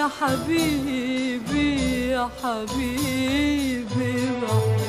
يا حبيبي يا حبيبي بحبك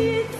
you.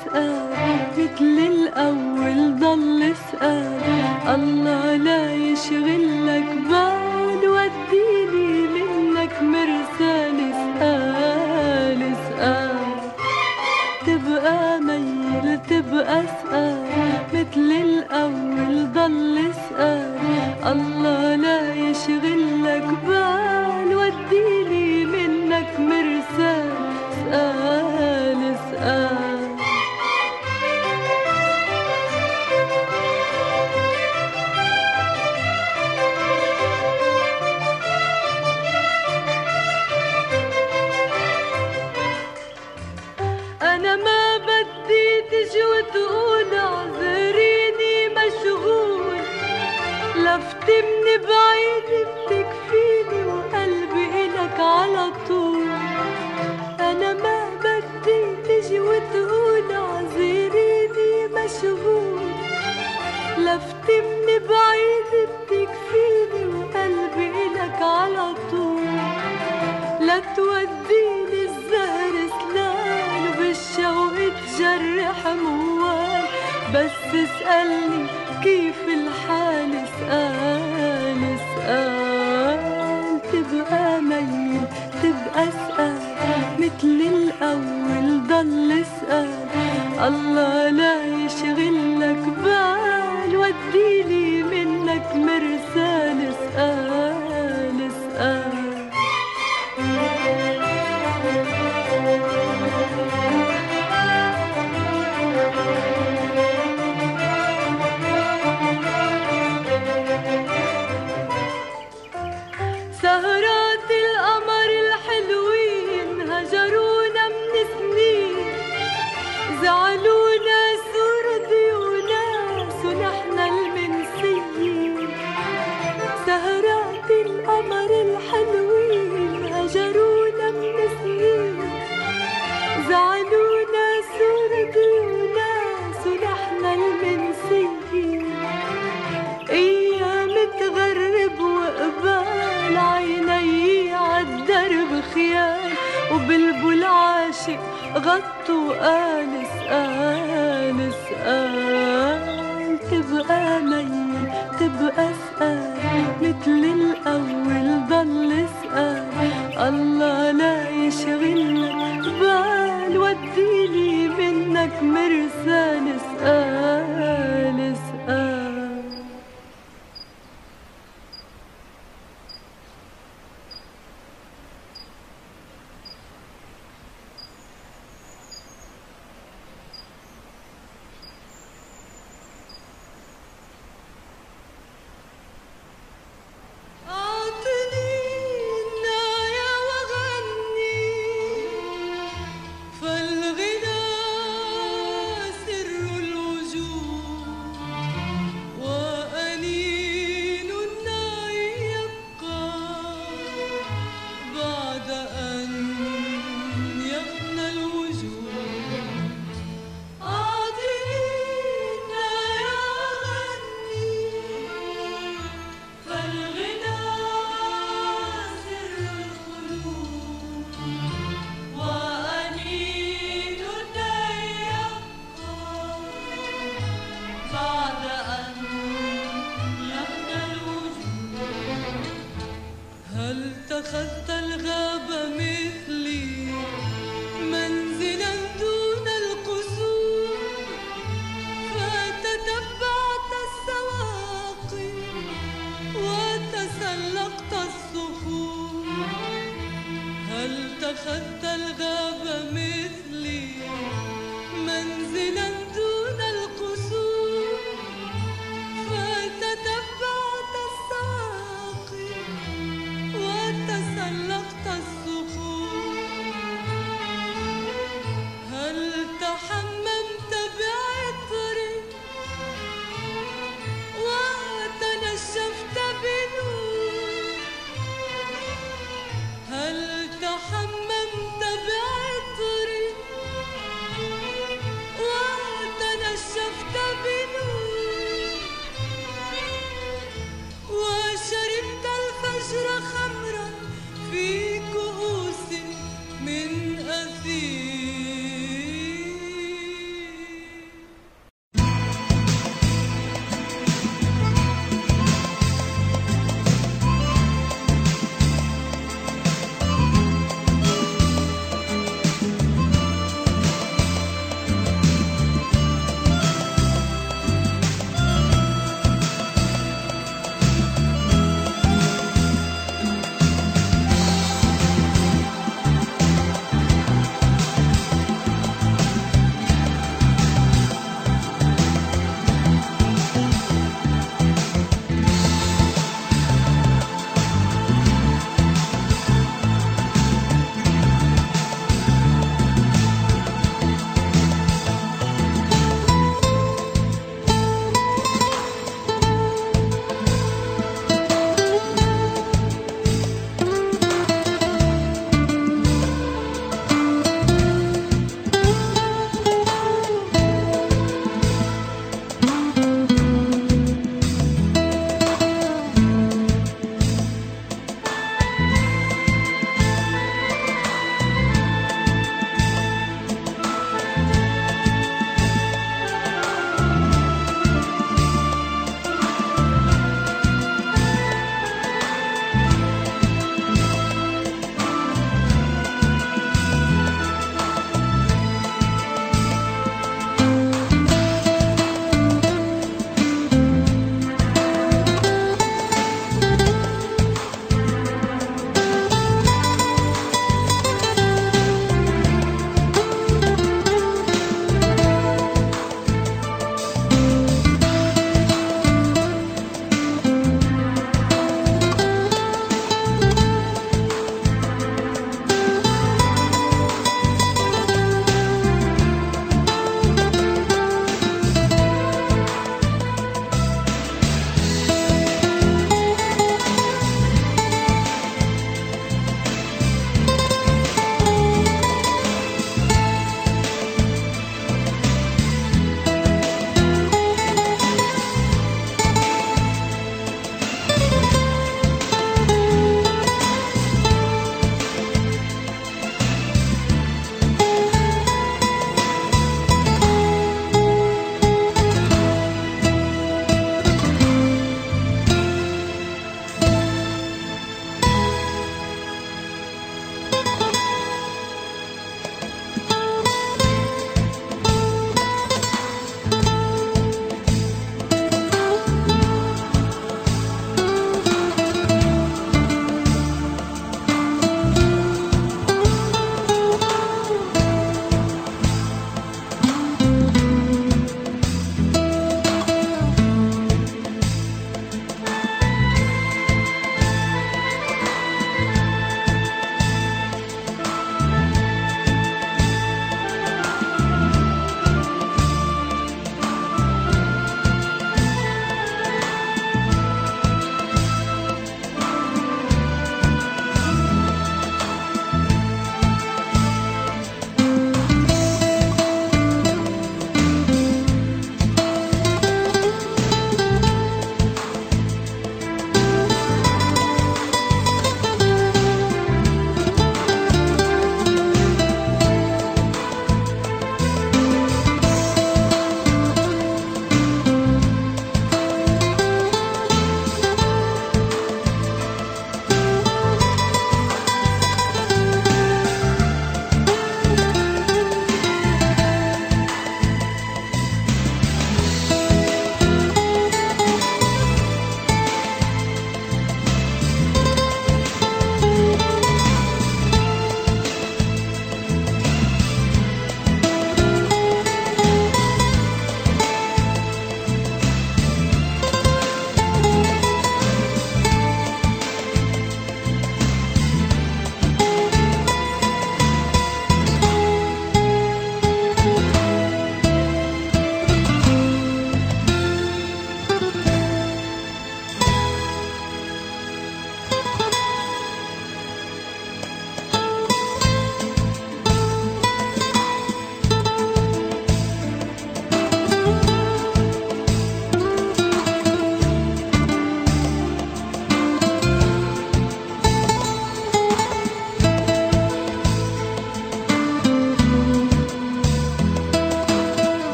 سقال مثل الأول ضل سقال الله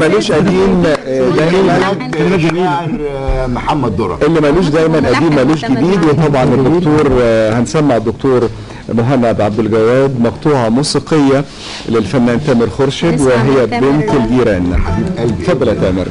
ملوش قديم آه، دايما آه، محمد درة. اللي ملوش دايما قديم ملوش جديد وطبعا الدكتور آه، هنسمع الدكتور مهند عبد الجواد مقطوعة موسيقية للفنان تامر خورشيد وهي. بنت الجيران. قلبي. اتفضل يا تامر.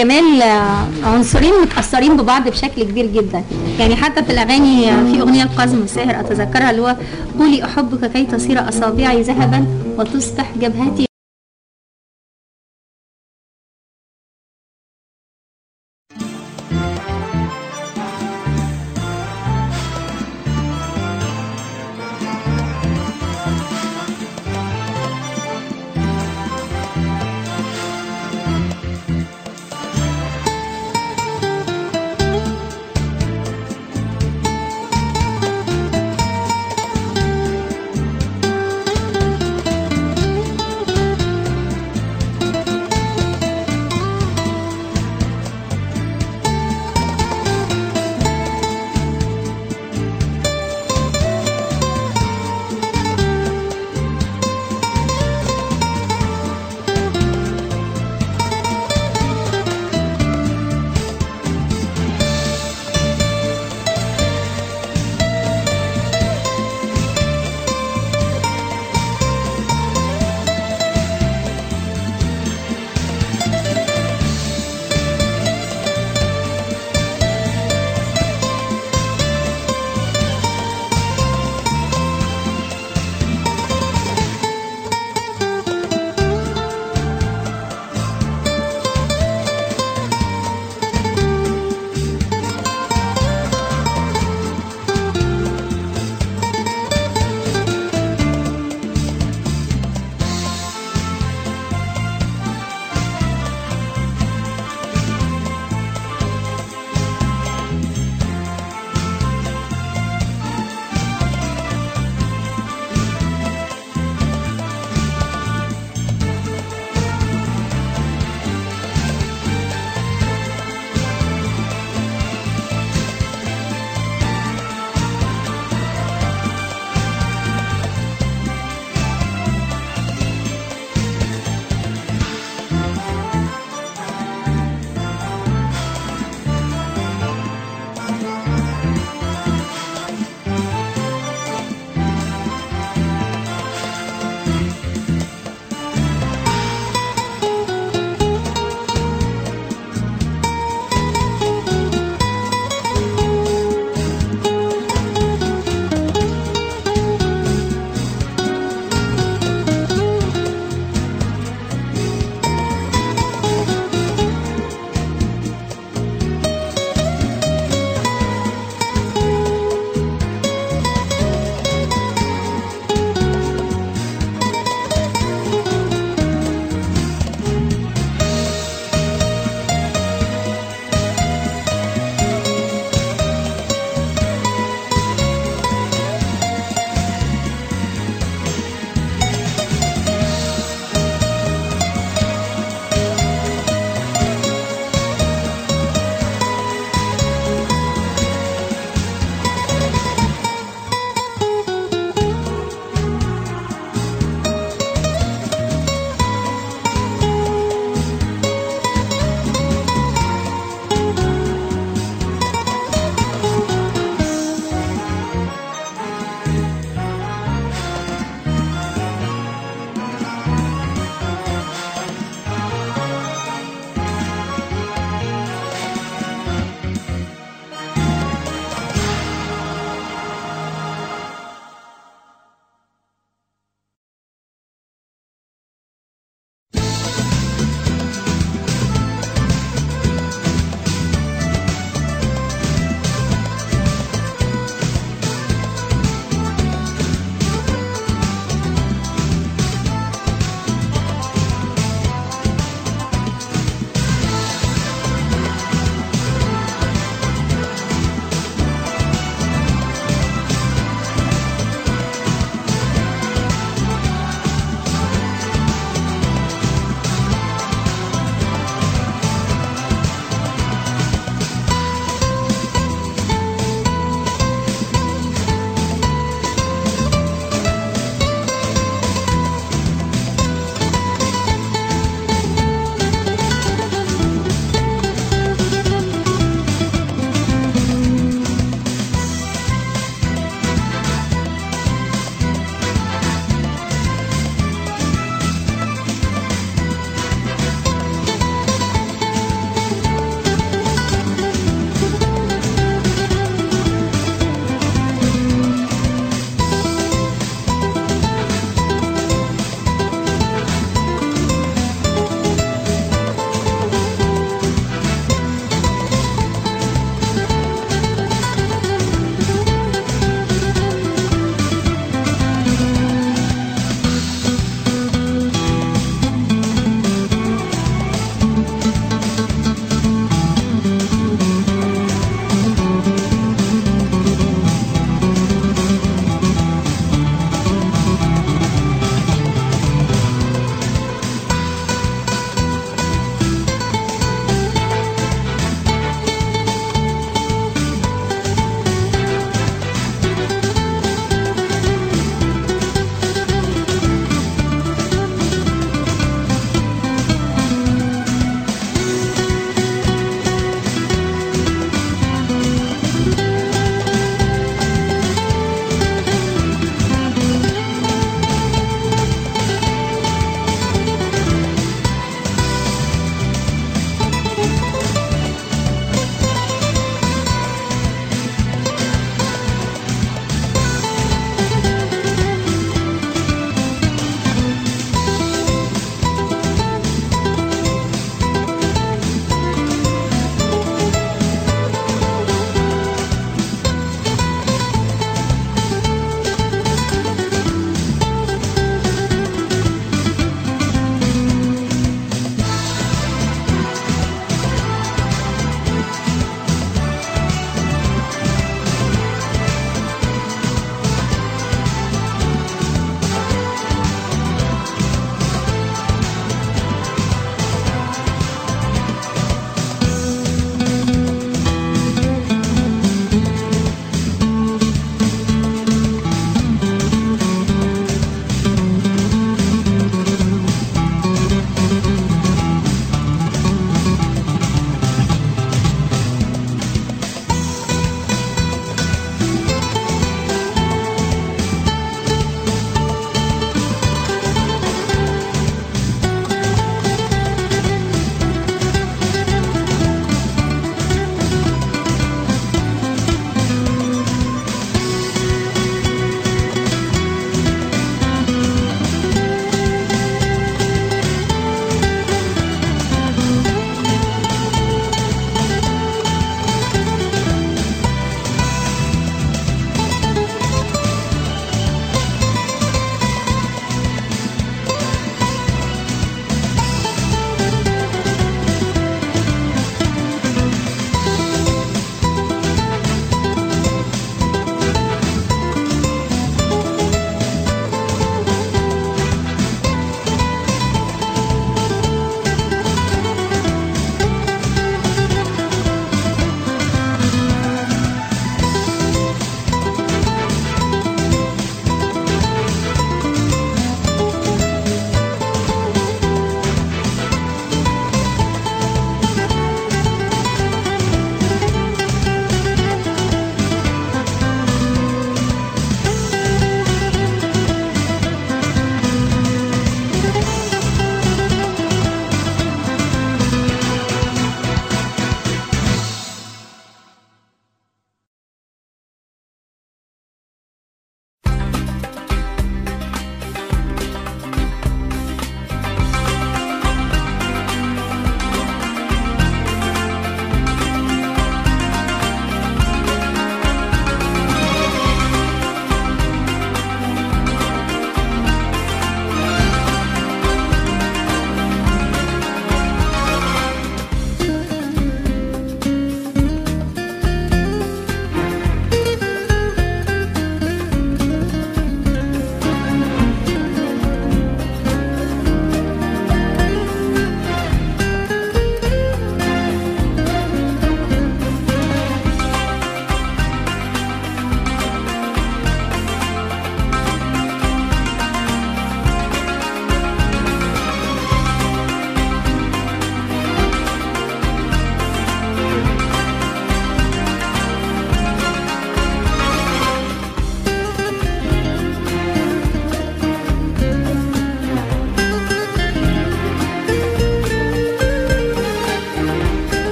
والجمال آه، عنصرين متأثرين ببعض بشكل كبير جدا. يعني حتى في الأغاني آه، في أغنية القزم الساهر أتذكرها اللي هو قولي أحبك كي تصير أصابعي ذهبا وتصبح جبهتي